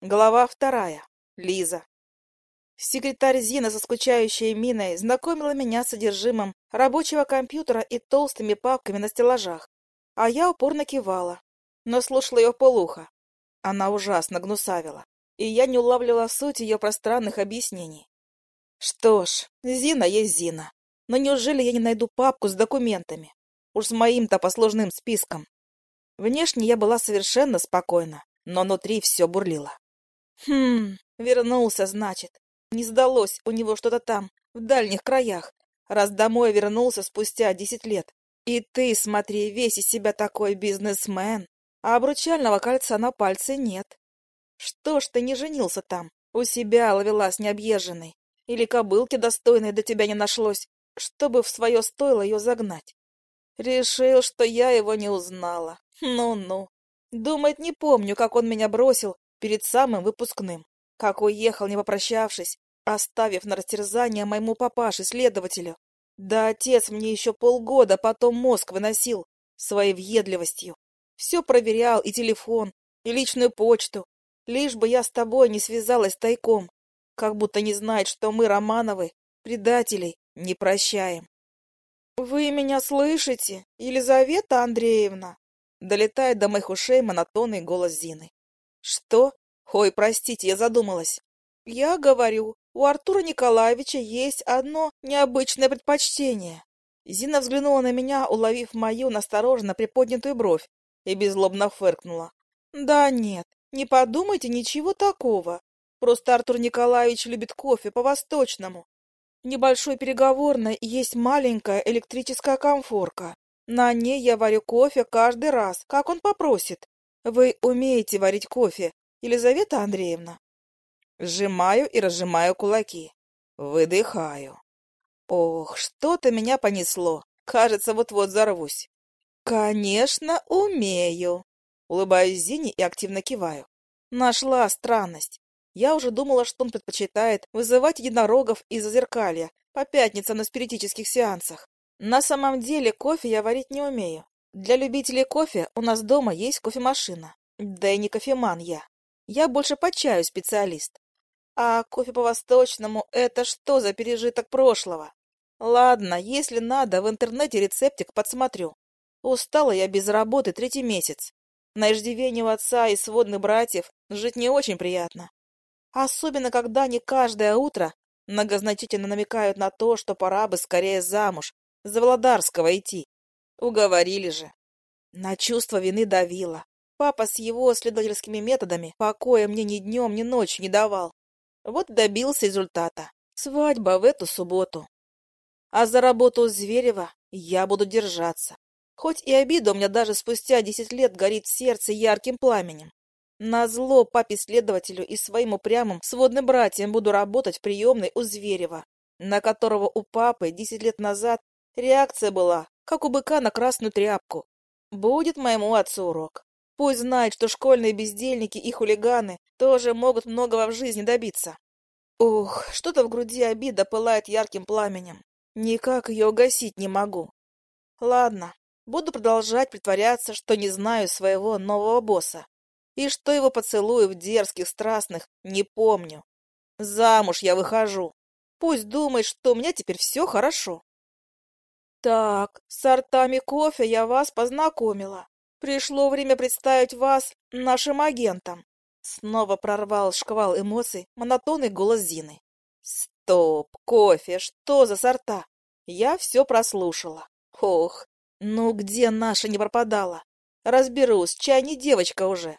Глава вторая. Лиза. Секретарь Зина со скучающей миной знакомила меня с содержимым рабочего компьютера и толстыми папками на стеллажах, а я упорно кивала, но слушала ее полуха. Она ужасно гнусавила, и я не улавливала суть ее пространных объяснений. Что ж, Зина есть Зина, но неужели я не найду папку с документами? Уж с моим-то посложным списком. Внешне я была совершенно спокойна, но внутри все бурлило. Хм, вернулся, значит. Не сдалось у него что-то там, в дальних краях, раз домой вернулся спустя десять лет. И ты, смотри, весь из себя такой бизнесмен, а обручального кольца на пальце нет. Что ж ты не женился там, у себя ловелась необъезженной, или кобылки достойной до тебя не нашлось, чтобы в свое стойло ее загнать? Решил, что я его не узнала. Ну-ну. Думает, не помню, как он меня бросил перед самым выпускным, как уехал, не попрощавшись, оставив на растерзание моему папаше-следователю. Да отец мне еще полгода потом мозг выносил своей въедливостью. Все проверял, и телефон, и личную почту, лишь бы я с тобой не связалась тайком, как будто не знает, что мы, Романовы, предателей, не прощаем. «Вы меня слышите, Елизавета Андреевна?» Долетает до моих ушей монотонный голос Зины. Что? Ой, простите, я задумалась. Я говорю, у Артура Николаевича есть одно необычное предпочтение. Зина взглянула на меня, уловив мою настороженно приподнятую бровь, и беззлобно фыркнула. Да нет, не подумайте ничего такого. Просто Артур Николаевич любит кофе по-восточному. В небольшой переговорной есть маленькая электрическая комфорка. На ней я варю кофе каждый раз, как он попросит. Вы умеете варить кофе, Елизавета Андреевна? Сжимаю и разжимаю кулаки. Выдыхаю. Ох, что-то меня понесло. Кажется, вот-вот взорвусь. Конечно, умею. Улыбаюсь Зине и активно киваю. Нашла странность. Я уже думала, что он предпочитает вызывать единорогов из зазеркалья по пятницам на спиритических сеансах. На самом деле кофе я варить не умею. Для любителей кофе у нас дома есть кофемашина. Да и не кофеман я. Я больше по чаю специалист. А кофе по-восточному — это что за пережиток прошлого? Ладно, если надо, в интернете рецептик подсмотрю. Устала я без работы третий месяц. На иждивении у отца и сводных братьев жить не очень приятно. Особенно, когда они каждое утро многозначительно намекают на то, что пора бы скорее замуж, за Володарского идти. Уговорили же. На чувство вины давила. Папа с его следовательскими методами покоя мне ни днем, ни ночью не давал. Вот добился результата. Свадьба в эту субботу. А за работу Зверева я буду держаться. Хоть и обида у меня даже спустя десять лет горит в сердце ярким пламенем. Назло папе-следователю и своим упрямым сводным братьям буду работать в приемной у Зверева, на которого у папы десять лет назад реакция была как у быка на красную тряпку. Будет моему отцу урок. Пусть знает, что школьные бездельники и хулиганы тоже могут многого в жизни добиться. Ух, что-то в груди обида пылает ярким пламенем. Никак ее угасить не могу. Ладно, буду продолжать притворяться, что не знаю своего нового босса. И что его поцелуев дерзких, страстных не помню. Замуж я выхожу. Пусть думает, что у меня теперь все хорошо. Так, с сортами кофе я вас познакомила. Пришло время представить вас нашим агентам. Снова прорвал шквал эмоций монотонный голос Зины. Стоп, кофе, что за сорта? Я все прослушала. Ох, ну где наша не пропадала? Разберусь, чай не девочка уже.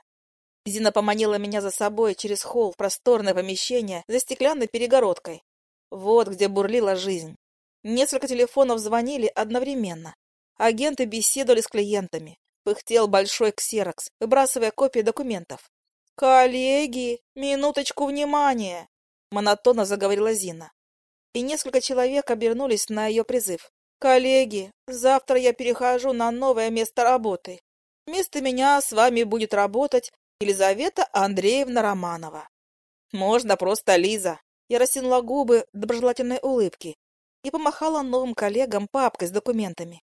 Зина поманила меня за собой через холл в просторное помещение за стеклянной перегородкой. Вот где бурлила жизнь. Несколько телефонов звонили одновременно. Агенты беседовали с клиентами. Пыхтел большой ксерокс, выбрасывая копии документов. «Коллеги, минуточку внимания!» Монотонно заговорила Зина. И несколько человек обернулись на ее призыв. «Коллеги, завтра я перехожу на новое место работы. Вместо меня с вами будет работать Елизавета Андреевна Романова. Можно просто Лиза. Я растянула губы доброжелательной улыбки и помахала новым коллегам папкой с документами.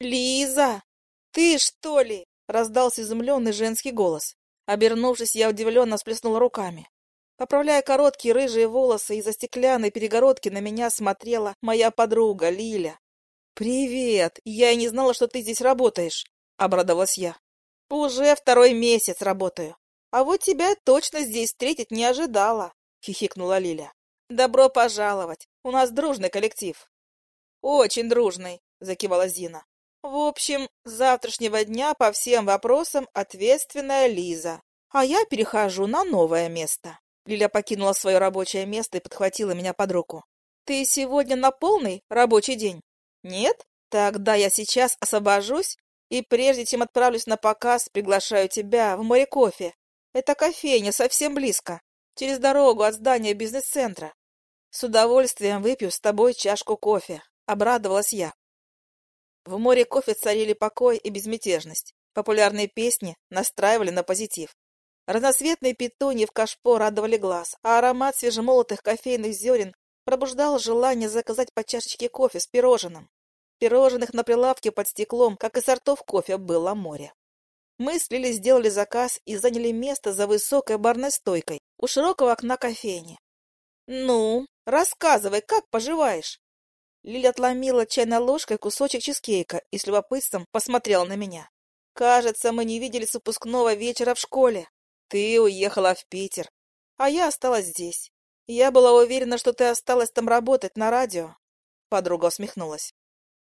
«Лиза, ты что ли?» — раздался изумленный женский голос. Обернувшись, я удивленно всплеснула руками. Поправляя короткие рыжие волосы, из-за стеклянной перегородки на меня смотрела моя подруга Лиля. «Привет! Я и не знала, что ты здесь работаешь!» — обрадовалась я. «Уже второй месяц работаю. А вот тебя точно здесь встретить не ожидала!» — хихикнула Лиля. «Добро пожаловать! У нас дружный коллектив!» «Очень дружный!» — закивала Зина. «В общем, с завтрашнего дня по всем вопросам ответственная Лиза, а я перехожу на новое место». Лиля покинула свое рабочее место и подхватила меня под руку. «Ты сегодня на полный рабочий день?» «Нет? Тогда я сейчас освобожусь и прежде чем отправлюсь на показ, приглашаю тебя в море кофе. Это кофейня совсем близко, через дорогу от здания бизнес-центра. С удовольствием выпью с тобой чашку кофе», — обрадовалась я. В море кофе царили покой и безмятежность. Популярные песни настраивали на позитив. Разноцветные петуньи в кашпо радовали глаз, а аромат свежемолотых кофейных зерен пробуждал желание заказать по чашечке кофе с пирожным. Пирожных на прилавке под стеклом, как и сортов кофе, было море. Мы с Лили сделали заказ и заняли место за высокой барной стойкой у широкого окна кофейни. «Ну, рассказывай, как поживаешь?» Лиля отломила чайной ложкой кусочек чизкейка и с любопытством посмотрела на меня. «Кажется, мы не видели с выпускного вечера в школе. Ты уехала в Питер, а я осталась здесь. Я была уверена, что ты осталась там работать на радио. Подруга усмехнулась.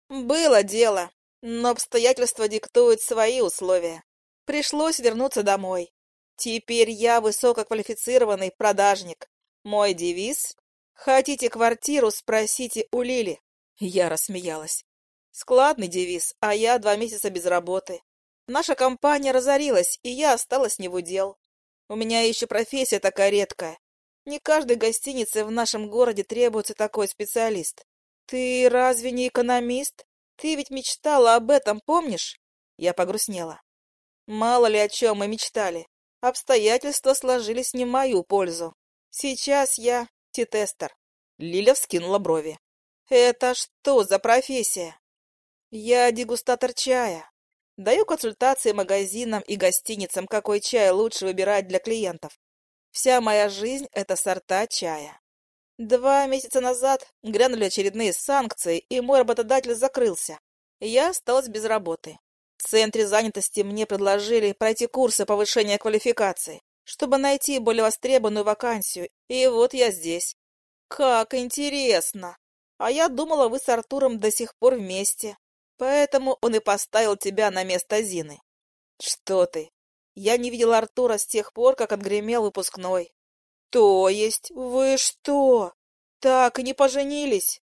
Было дело, но обстоятельства диктуют свои условия. Пришлось вернуться домой. Теперь я высококвалифицированный продажник. Мой девиз — хотите квартиру, спросите у Лили. Я рассмеялась. Складный девиз, а я два месяца без работы. Наша компания разорилась, и я осталась не в удел. У меня еще профессия такая редкая. Не каждой гостинице в нашем городе требуется такой специалист. Ты разве не экономист? Ты ведь мечтала об этом, помнишь? Я погрустнела. Мало ли о чем мы мечтали. Обстоятельства сложились не в мою пользу. Сейчас я тетестер. Лиля вскинула брови. Это что за профессия? Я дегустатор чая. Даю консультации магазинам и гостиницам, какой чай лучше выбирать для клиентов. Вся моя жизнь — это сорта чая. Два месяца назад грянули очередные санкции, и мой работодатель закрылся. Я осталась без работы. В центре занятости мне предложили пройти курсы повышения квалификации, чтобы найти более востребованную вакансию, и вот я здесь. Как интересно! А я думала, вы с Артуром до сих пор вместе. Поэтому он и поставил тебя на место Зины. Что ты? Я не видела Артура с тех пор, как отгремел выпускной. То есть вы что? Так и не поженились?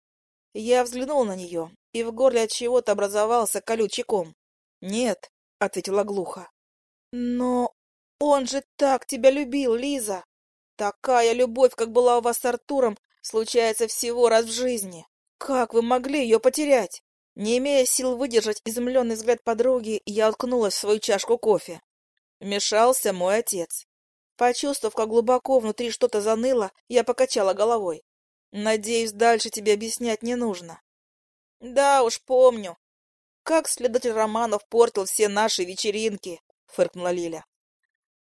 Я взглянул на нее, и в горле от чего-то образовался колючий ком. Нет, ответила глухо. Но он же так тебя любил, Лиза. Такая любовь, как была у вас с Артуром, случается всего раз в жизни. Как вы могли ее потерять? Не имея сил выдержать изумленный взгляд подруги, я уткнулась в свою чашку кофе. Вмешался мой отец. Почувствовав, как глубоко внутри что-то заныло, я покачала головой. Надеюсь, дальше тебе объяснять не нужно. Да уж, помню. Как следователь Романов портил все наши вечеринки, фыркнула Лиля.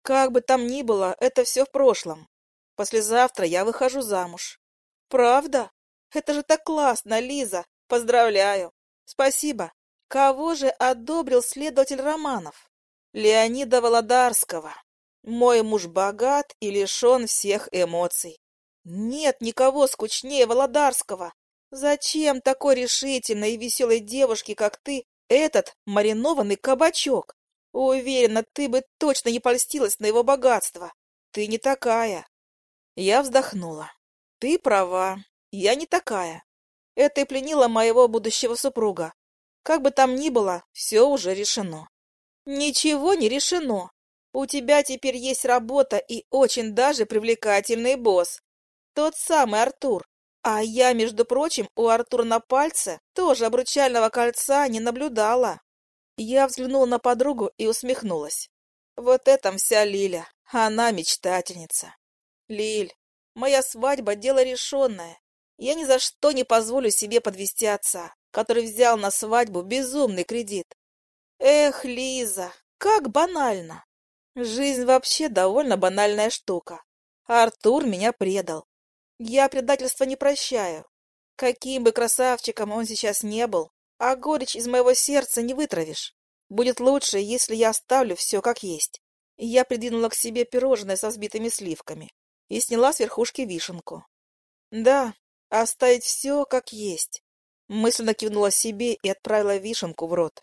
Как бы там ни было, это все в прошлом. Послезавтра я выхожу замуж. Правда? Это же так классно, Лиза. Поздравляю. Спасибо. Кого же одобрил следователь Романов? Леонида Володарского. Мой муж богат и лишен всех эмоций. Нет никого скучнее Володарского. Зачем такой решительной и веселой девушке, как ты, этот маринованный кабачок? Уверена, ты бы точно не польстилась на его богатство. Ты не такая. Я вздохнула. Ты права, я не такая. Это и пленило моего будущего супруга. Как бы там ни было, все уже решено. Ничего не решено. У тебя теперь есть работа и очень даже привлекательный босс. Тот самый Артур. А я, между прочим, у Артура на пальце тоже обручального кольца не наблюдала. Я взглянула на подругу и усмехнулась. Вот это вся Лиля. Она мечтательница. Лиль, моя свадьба — дело решенное. Я ни за что не позволю себе подвести отца, который взял на свадьбу безумный кредит. Эх, Лиза, как банально! Жизнь вообще довольно банальная штука. Артур меня предал. Я предательства не прощаю. Каким бы красавчиком он сейчас не был, а горечь из моего сердца не вытравишь. Будет лучше, если я оставлю все как есть. Я придвинула к себе пирожное со взбитыми сливками и сняла с верхушки вишенку. Да, оставить все как есть. Мысленно кивнула себе и отправила вишенку в рот.